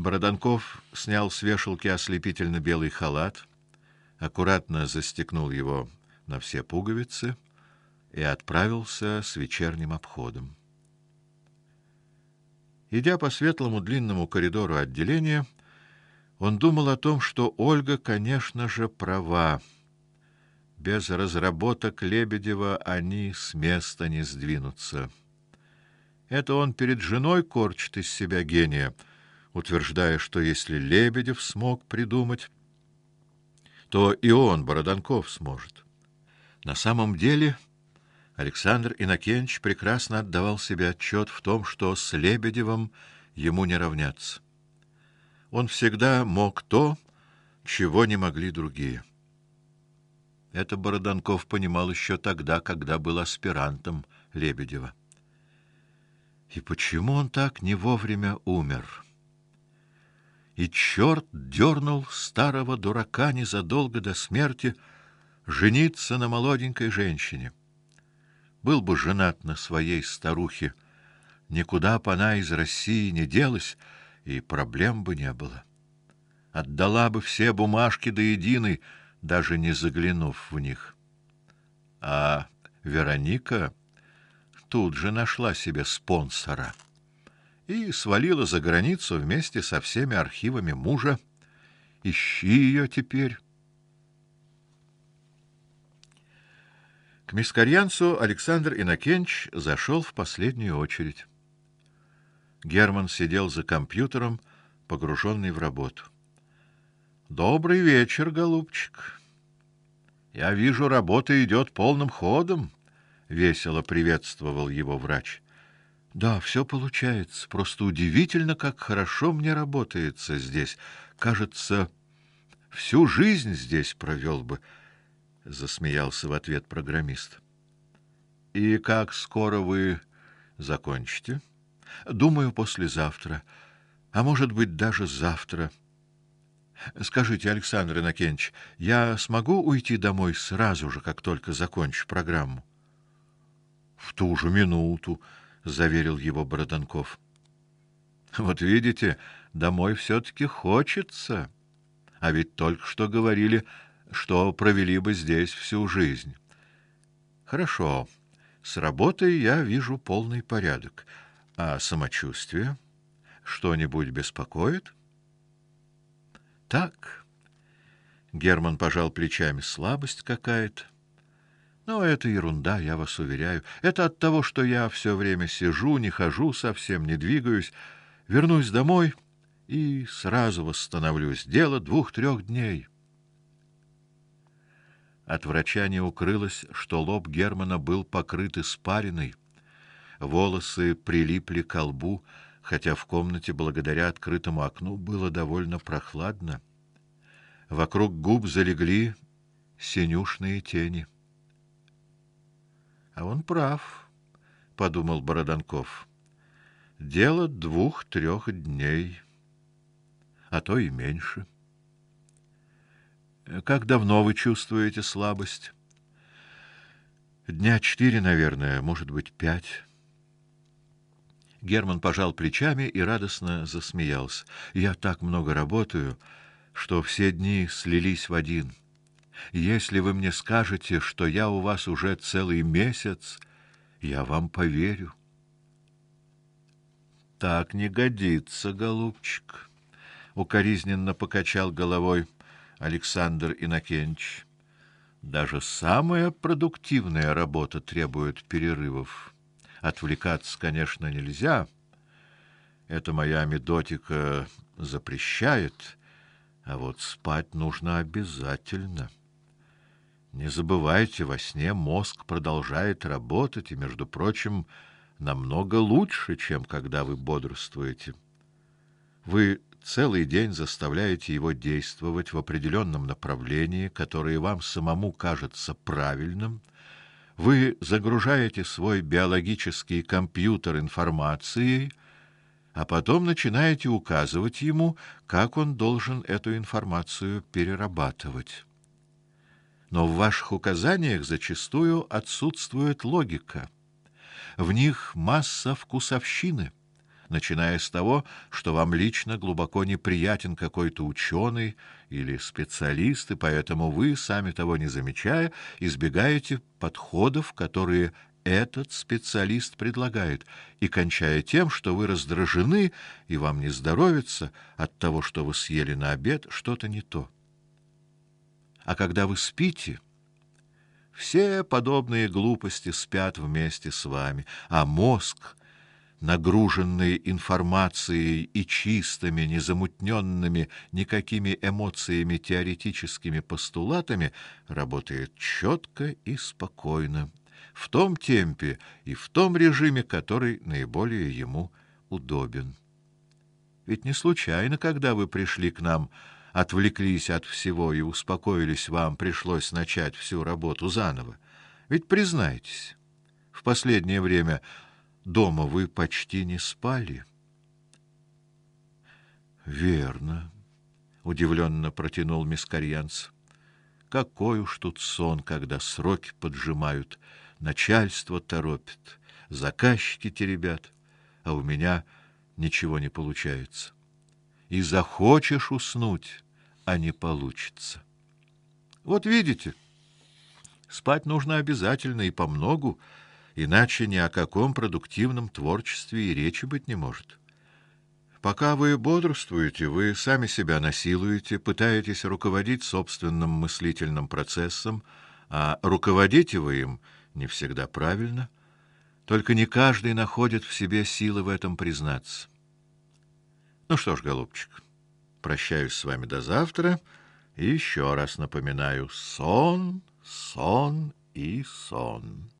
Бороданков снял с вешалки ослепительно белый халат, аккуратно застегнул его на все пуговицы и отправился с вечерним обходом. Идя по светлому длинному коридору отделения, он думал о том, что Ольга, конечно же, права. Без разработок Лебедева они с места не сдвинутся. Это он перед женой корчит из себя гения, утверждая, что если Лебедев смог придумать, то и он, Бороданков, сможет. На самом деле, Александр Инакенч прекрасно отдавал себе отчет в том, что с Лебедевым ему не равняться. Он всегда мог то, чего не могли другие. Это Бороданков понимал еще тогда, когда был аспирантом Лебедева. И почему он так не вовремя умер? И черт дернул старого дурака незадолго до смерти жениться на молоденькой женщине. Был бы женат на своей старухе, никуда бы она из России не делась, и проблем бы не было. Отдала бы все бумажки до единой, даже не заглянув в них. А Вероника тут же нашла себе спонсора и свалила за границу вместе со всеми архивами мужа. Ищи ее теперь. К мискарьянцу Александр Инакенч зашел в последнюю очередь. Герман сидел за компьютером, погруженный в работу. Добрый вечер, голубчик. Я вижу, работа идет полным ходом, весело приветствовал его врач. Да, все получается. Просто удивительно, как хорошо мне работается здесь. Кажется, всю жизнь здесь провел бы, засмеялся в ответ программист. И как скоро вы закончите? Думаю, послезавтра, а может быть, даже завтра. Скажите, Александр Инакенч, я смогу уйти домой сразу же, как только закончу программу? В ту же минуту, заверил его Бороданков. Вот видите, домой все таки хочется. А ведь только что говорили, что провели бы здесь всю жизнь. Хорошо. С работой я вижу полный порядок. А самочувствие что-нибудь беспокоит? Так. Герман пожал плечами. Слабость какая-то. Но это ерунда, я вас уверяю. Это от того, что я все время сижу, не хожу, совсем не двигаюсь. Вернусь домой и сразу восстановлюсь. Дело двух-трех дней. От врача не укрылось, что лоб Германа был покрыт испариной волосы прилипли к лбу, хотя в комнате благодаря открытому окну было довольно прохладно. Вокруг губ залегли синюшные тени. А он прав, подумал Бороданков. Дело двух-трех дней, а то и меньше. Как давно вы чувствуете слабость? Дня четыре, наверное, может быть, пять. Герман пожал плечами и радостно засмеялся. Я так много работаю, что все дни слились в один. Если вы мне скажете, что я у вас уже целый месяц, я вам поверю. Так не годится, голубчик, укоризненно покачал головой Александр Инакенч. Даже самая продуктивная работа требует перерывов. Отвлекаться, конечно, нельзя. Это моя методика запрещает, а вот спать нужно обязательно. Не забывайте, во сне мозг продолжает работать, и, между прочим, намного лучше, чем когда вы бодрствуете. Вы целый день заставляете его действовать в определенном направлении, которое вам самому кажется правильным, вы загружаете свой биологический компьютер информацией, а потом начинаете указывать ему, как он должен эту информацию перерабатывать. Но в ваших указаниях зачастую отсутствует логика. В них масса вкусовщины, начиная с того, что вам лично глубоко неприятен какой-то ученый или специалист, и поэтому вы, сами того не замечая, избегаете подходов, которые этот специалист предлагает, и кончая тем, что вы раздражены и вам не здоровится от того, что вы съели на обед что-то не то. А когда вы спите, все подобные глупости спят вместе с вами, а мозг, нагруженный информацией и чистыми, незамутненными никакими эмоциями теоретическими постулатами, работает четко и спокойно, в том темпе и в том режиме, который наиболее ему удобен. Ведь не случайно, когда вы пришли к нам, отвлеклись от всего и успокоились, вам пришлось начать всю работу заново. Ведь признайтесь, в последнее время дома вы почти не спали. Верно, удивленно протянул Мискарьянц. Какой уж тут сон, когда сроки поджимают, начальство торопит, заказчики теребят, а у меня ничего не получается и захочешь уснуть, а не получится. Вот видите, спать нужно обязательно и помногу, иначе ни о каком продуктивном творчестве и речи быть не может. Пока вы бодрствуете, вы сами себя насилуете, пытаетесь руководить собственным мыслительным процессом, а руководите вы им не всегда правильно. Только не каждый находит в себе силы в этом признаться. Ну что ж, голубчик, прощаюсь с вами до завтра и еще раз напоминаю: сон, сон и сон.